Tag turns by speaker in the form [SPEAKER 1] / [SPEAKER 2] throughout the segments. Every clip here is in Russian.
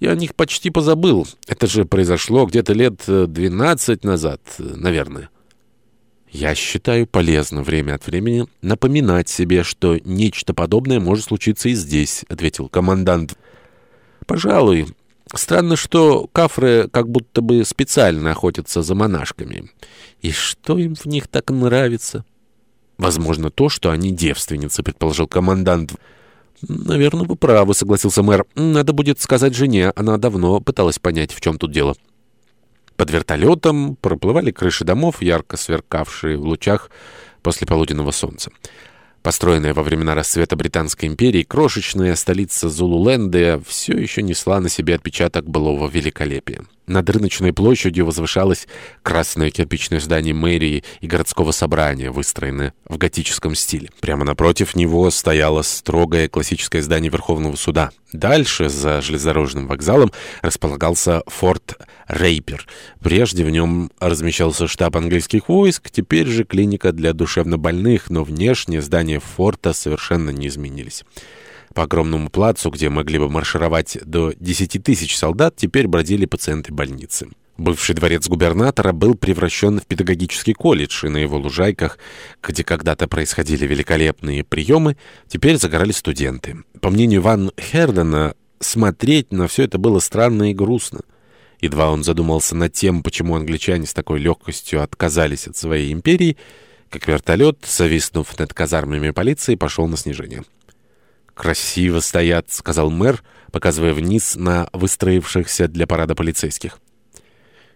[SPEAKER 1] Я о них почти позабыл. Это же произошло где-то лет э, 12 назад, э, наверное. Я считаю полезно время от времени напоминать себе, что нечто подобное может случиться и здесь, ответил командант. Пожалуй, Странно, что кафры как будто бы специально охотятся за монашками. И что им в них так нравится? Возможно, то, что они девственницы, предположил командант. «Наверное, вы правы», — согласился мэр. «Надо будет сказать жене. Она давно пыталась понять, в чем тут дело». Под вертолетом проплывали крыши домов, ярко сверкавшие в лучах после полуденного солнца. Построенная во времена расцвета Британской империи, крошечная столица Зулуленда все еще несла на себе отпечаток былого великолепия. Над рыночной площадью возвышалось красное кирпичное здание мэрии и городского собрания, выстроенное в готическом стиле. Прямо напротив него стояло строгое классическое здание Верховного суда. Дальше, за железнодорожным вокзалом, располагался форт Рейпер. Прежде в нем размещался штаб английских войск, теперь же клиника для душевнобольных, но внешне здания форта совершенно не изменились. По огромному плацу, где могли бы маршировать до 10 тысяч солдат, теперь бродили пациенты больницы. Бывший дворец губернатора был превращен в педагогический колледж, и на его лужайках, где когда-то происходили великолепные приемы, теперь загорали студенты. По мнению Ван Хердена, смотреть на все это было странно и грустно. Едва он задумался над тем, почему англичане с такой легкостью отказались от своей империи, как вертолет, зависнув над казармами полиции, пошел на снижение. «Красиво стоят», — сказал мэр, показывая вниз на выстроившихся для парада полицейских.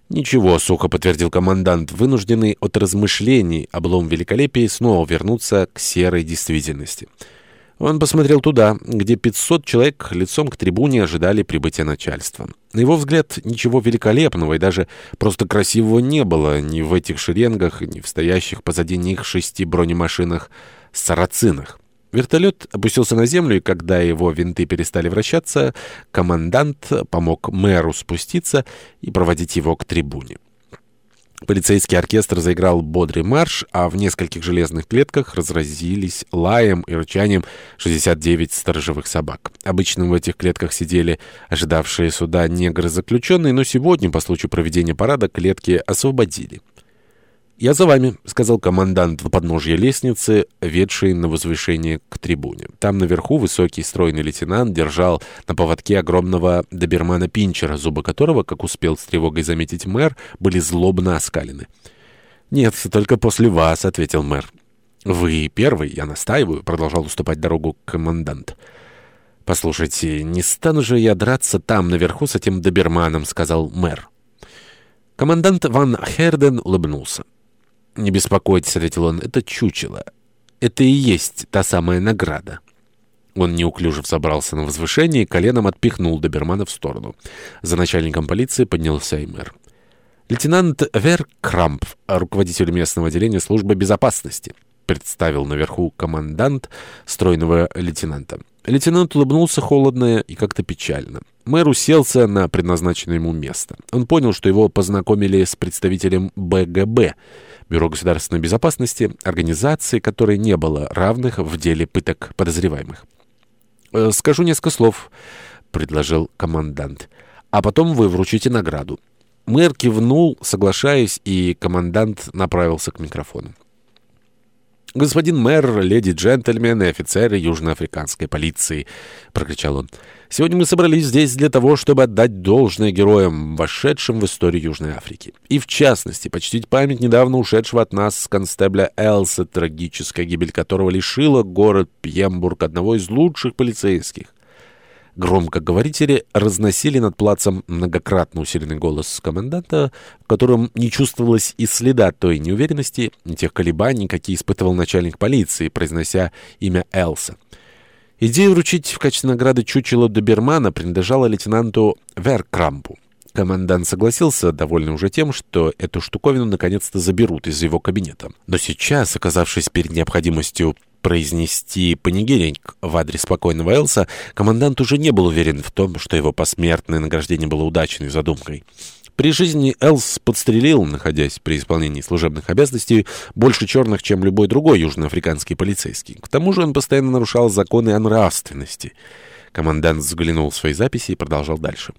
[SPEAKER 1] «Ничего, сука», — подтвердил командант, вынужденный от размышлений облом великолепия снова вернуться к серой действительности. Он посмотрел туда, где 500 человек лицом к трибуне ожидали прибытия начальства. На его взгляд, ничего великолепного и даже просто красивого не было ни в этих шеренгах, ни в стоящих позади них шести бронемашинах-сарацинах. Вертолет опустился на землю, и когда его винты перестали вращаться, командант помог мэру спуститься и проводить его к трибуне. Полицейский оркестр заиграл бодрый марш, а в нескольких железных клетках разразились лаем и рычанием 69 сторожевых собак. Обычно в этих клетках сидели ожидавшие суда негры-заключенные, но сегодня, по случаю проведения парада, клетки освободили. «Я за вами», — сказал командант на подножье лестницы, ведший на возвышение к трибуне. Там наверху высокий стройный лейтенант держал на поводке огромного добермана Пинчера, зубы которого, как успел с тревогой заметить мэр, были злобно оскалены. «Нет, только после вас», — ответил мэр. «Вы первый, я настаиваю», — продолжал уступать дорогу командант. «Послушайте, не стану же я драться там, наверху, с этим доберманом», — сказал мэр. Командант Ван Херден улыбнулся. «Не беспокойтесь», — ответил он, — «это чучело. Это и есть та самая награда». Он неуклюже взобрался на возвышение и коленом отпихнул добермана в сторону. За начальником полиции поднялся и мэр. Лейтенант Вер Крамп, руководитель местного отделения службы безопасности, представил наверху командант стройного лейтенанта. Лейтенант улыбнулся холодно и как-то печально. Мэр уселся на предназначенное ему место. Он понял, что его познакомили с представителем БГБ — Бюро государственной безопасности – организации, которой не было равных в деле пыток подозреваемых. Э, «Скажу несколько слов», — предложил командант, — «а потом вы вручите награду». Мэр кивнул, соглашаясь, и командант направился к микрофону. «Господин мэр, леди, джентльмены, офицеры южноафриканской полиции!» — прокричал он. «Сегодня мы собрались здесь для того, чтобы отдать должное героям, вошедшим в историю Южной Африки. И, в частности, почтить память недавно ушедшего от нас констебля Элса, трагическая гибель которого лишила город Пьембург одного из лучших полицейских. Громкоговорители разносили над плацем многократно усиленный голос коменданта, в котором не чувствовалось и следа той неуверенности, тех колебаний, какие испытывал начальник полиции, произнося имя Элса. Идея вручить в качестве награды чучело Добермана принадлежала лейтенанту Веркрампу. Командант согласился, довольный уже тем, что эту штуковину наконец-то заберут из его кабинета. Но сейчас, оказавшись перед необходимостью произнести панигерик в адрес спокойного Элса, командант уже не был уверен в том, что его посмертное награждение было удачной задумкой. При жизни Элс подстрелил, находясь при исполнении служебных обязанностей, больше черных, чем любой другой южноафриканский полицейский. К тому же он постоянно нарушал законы о нравственности. Командант взглянул в свои записи и продолжал дальше.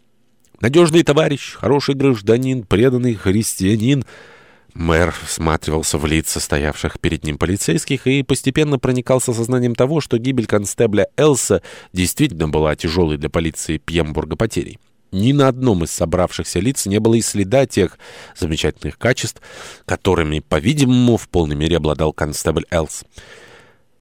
[SPEAKER 1] «Надежный товарищ, хороший гражданин, преданный христианин...» Мэр всматривался в лица стоявших перед ним полицейских и постепенно проникался сознанием того, что гибель констебля Элса действительно была тяжелой для полиции Пьембурга потерей. Ни на одном из собравшихся лиц не было и следа тех замечательных качеств, которыми, по-видимому, в полной мере обладал констебль Элс.